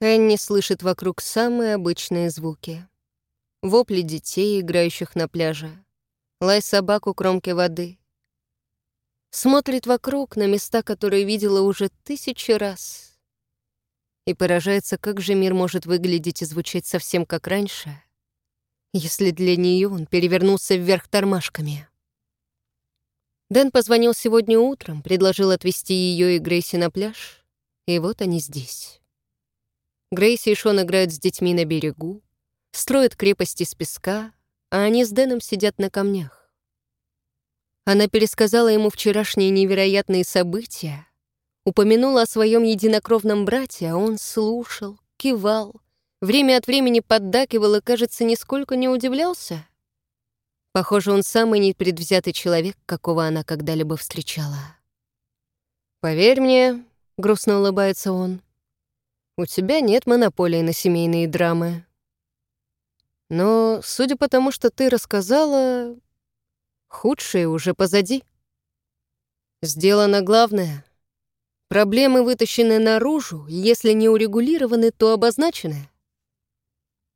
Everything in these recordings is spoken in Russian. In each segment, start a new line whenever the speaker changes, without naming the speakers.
Энни слышит вокруг самые обычные звуки. Вопли детей, играющих на пляже. Лай собак у кромки воды. Смотрит вокруг на места, которые видела уже тысячи раз. И поражается, как же мир может выглядеть и звучать совсем как раньше, если для нее он перевернулся вверх тормашками. Дэн позвонил сегодня утром, предложил отвезти ее и Грейси на пляж, и вот они здесь. Грейси и Шон играют с детьми на берегу, строят крепости из песка, а они с Дэном сидят на камнях. Она пересказала ему вчерашние невероятные события, упомянула о своем единокровном брате, а он слушал, кивал, время от времени поддакивал и, кажется, нисколько не удивлялся. Похоже, он самый непредвзятый человек, какого она когда-либо встречала. «Поверь мне», — грустно улыбается он, — «у тебя нет монополии на семейные драмы. Но, судя по тому, что ты рассказала, худшее уже позади. Сделано главное. Проблемы вытащены наружу, если не урегулированы, то обозначены.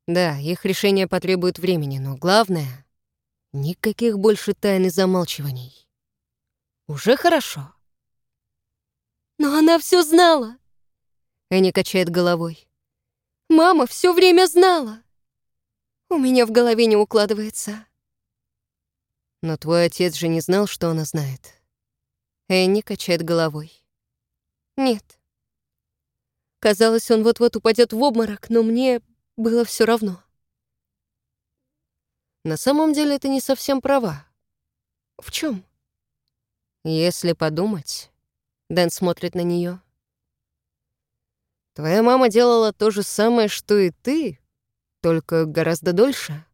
Да, их решение потребует времени, но главное — никаких больше тайн и замалчиваний. Уже хорошо.
Но она все знала.
Эни качает головой.
Мама все время знала. У меня в голове не укладывается.
Но твой отец же не знал, что она знает. Энни качает головой.
Нет. Казалось, он вот-вот упадет в обморок, но мне было все равно.
На самом деле ты не совсем права.
В чем?
Если подумать, Дэн смотрит на нее. Твоя мама делала то же самое, что и ты, только гораздо дольше.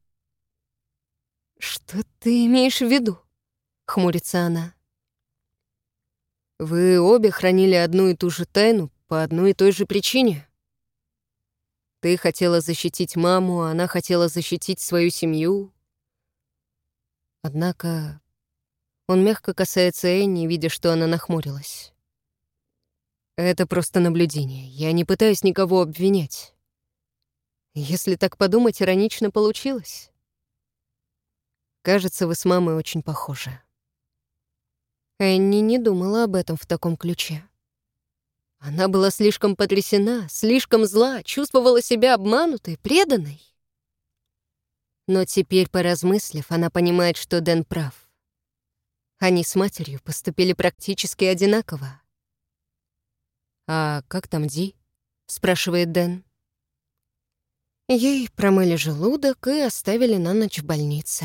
«Что ты имеешь в виду?» — хмурится она.
«Вы обе хранили одну и ту же тайну по одной и той же причине. Ты хотела защитить маму, а она хотела защитить свою семью. Однако он мягко касается Энни, видя, что она нахмурилась. Это просто наблюдение. Я не пытаюсь никого обвинять. Если так подумать, иронично получилось. Кажется, вы с мамой очень похожи. Энни не думала об этом в таком ключе. Она была слишком потрясена, слишком зла, чувствовала себя обманутой, преданной. Но теперь, поразмыслив, она понимает, что Дэн прав. Они с матерью поступили практически одинаково. «А как там Ди?» — спрашивает Дэн. Ей промыли желудок и оставили на ночь в больнице.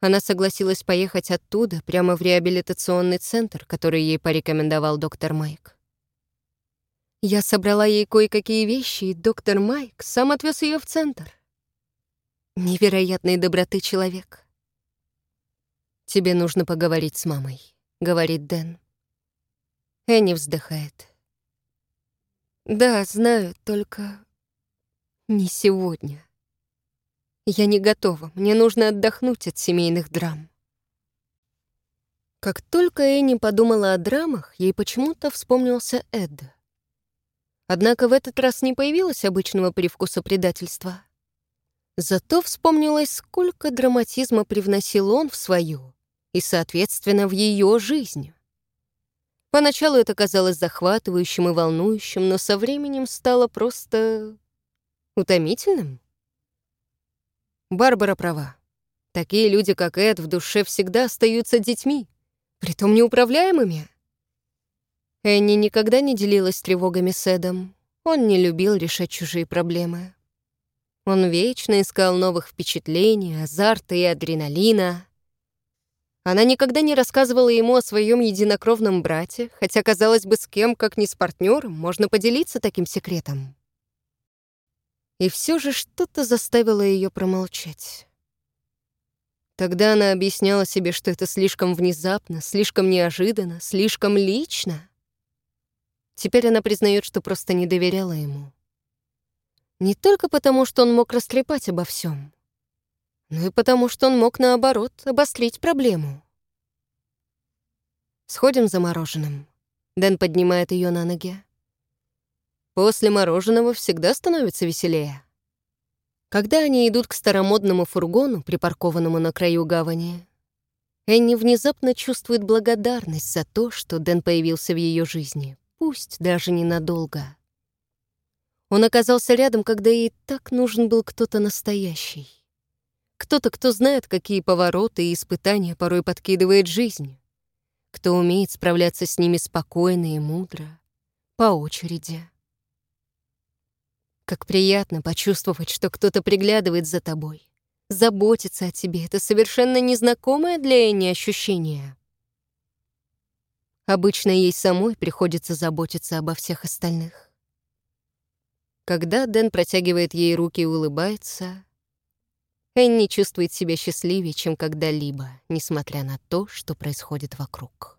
Она согласилась поехать оттуда прямо в реабилитационный центр, который ей порекомендовал доктор Майк. Я собрала ей кое-какие вещи, и доктор Майк сам отвез ее в центр. Невероятной доброты человек. «Тебе нужно поговорить с мамой», — говорит Дэн. Энни вздыхает. «Да, знаю, только не сегодня. Я не готова. Мне нужно отдохнуть от семейных драм. Как только Энни подумала о драмах, ей почему-то вспомнился Эд. Однако в этот раз не появилось обычного привкуса предательства. Зато вспомнилось, сколько драматизма привносил он в свою и, соответственно, в ее жизнь. Поначалу это казалось захватывающим и волнующим, но со временем стало просто Утомительным? Барбара права. Такие люди, как Эд, в душе всегда остаются детьми, притом неуправляемыми. Энни никогда не делилась тревогами с Эдом. Он не любил решать чужие проблемы. Он вечно искал новых впечатлений, азарта и адреналина. Она никогда не рассказывала ему о своем единокровном брате, хотя, казалось бы, с кем, как не с партнером, можно поделиться таким секретом. И все же что-то заставило ее промолчать. Тогда она объясняла себе, что это слишком внезапно, слишком неожиданно, слишком лично. Теперь она признает, что просто не доверяла ему. Не только потому, что он мог растрепать обо всем, но и потому, что он мог, наоборот, обострить проблему. «Сходим за мороженым». Дэн поднимает ее на ноги. После мороженого всегда становится веселее. Когда они идут к старомодному фургону, припаркованному на краю гавани, Энни внезапно чувствует благодарность за то, что Дэн появился в ее жизни, пусть даже ненадолго. Он оказался рядом, когда ей так нужен был кто-то настоящий. Кто-то, кто знает, какие повороты и испытания порой подкидывает жизнь. Кто умеет справляться с ними спокойно и мудро, по очереди. Как приятно почувствовать, что кто-то приглядывает за тобой, заботится о тебе. Это совершенно незнакомое для Энни ощущение. Обычно ей самой приходится заботиться обо всех остальных. Когда Дэн протягивает ей руки и улыбается, Энни чувствует себя счастливее, чем когда-либо, несмотря на то, что происходит вокруг.